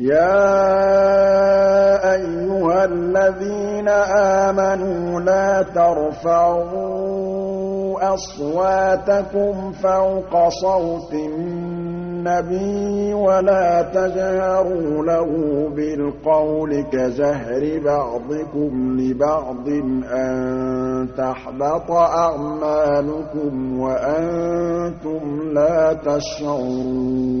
يا أيها الذين آمنوا لا ترفعوا أصواتكم فوق صوت النبي ولا تجهروا له بالقول كجهر بعضكم لبعض أن تحبط أعمالكم وأنتم لا تشعرون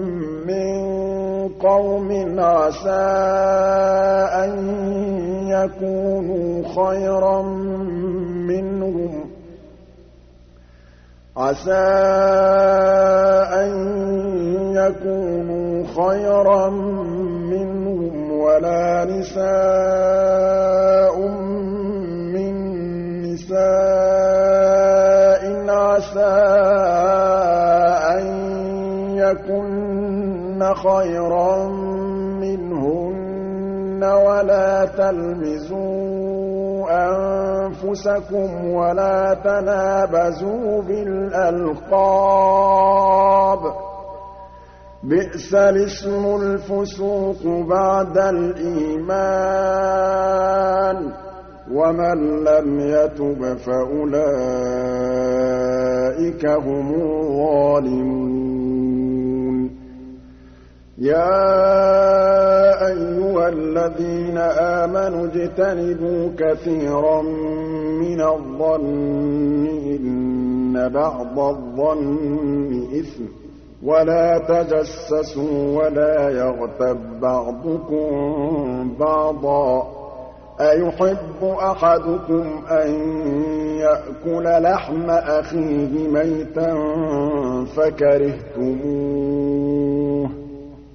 قَوْمٍ عَسَىٰ أَن يَكُونُوا خَيْرًا مِّنْهُمْ ۖ. عَسَىٰ أَن يَكُونُوا خَيْرًا مِّنْهُمْ وَلَا نِسَاءٌ مِّن نِّسَاءٍ عَسَىٰ خَيْرًا مِّنْهُنَّ وَلَا تَلْمِزُوا أَنفُسَكُمْ وَلَا تَنَابَزُوا بِالْأَلْقَابِ ۖ بِئْسَ الِاسْمُ الْفُسُوقُ بَعْدَ الْإِيمَانِ ۚ وَمَن لَّمْ يَتُبْ فَأُولَٰئِكَ هُمُ الظَّالِمُونَ يَا أَيُّهَا الَّذِينَ آمَنُوا اجْتَنِبُوا كَثِيرًا مِّنَ الظَّنِّ إِنَّ بَعْضَ الظَّنِّ إِثْمٌ ۖ وَلَا تَجَسَّسُوا وَلَا يَغْتَب بَّعْضُكُم بَعْضًا ۚ أَيُحِبُّ أَحَدُكُمْ أَن يَأْكُلَ لَحْمَ أَخِيهِ مَيْتًا فَكَرِهْتُمُوهُ ۚ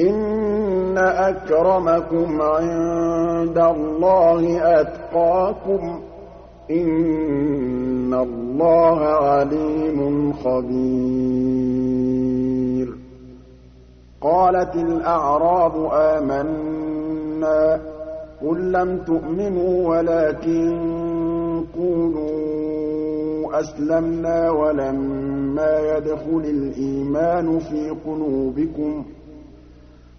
إِنَّ أَكْرَمَكُمْ عِندَ اللَّهِ أَتْقَاكُمْ ۚ إِنَّ اللَّهَ عَلِيمٌ خَبِيرٌ قَالَتِ الْأَعْرَابُ آمَنَّا ۖ قُل لَّمْ تُؤْمِنُوا وَلَٰكِن قُولُوا أَسْلَمْنَا وَلَمَّا يَدْخُلِ الْإِيمَانُ فِي قُلُوبِكُمْ ۖ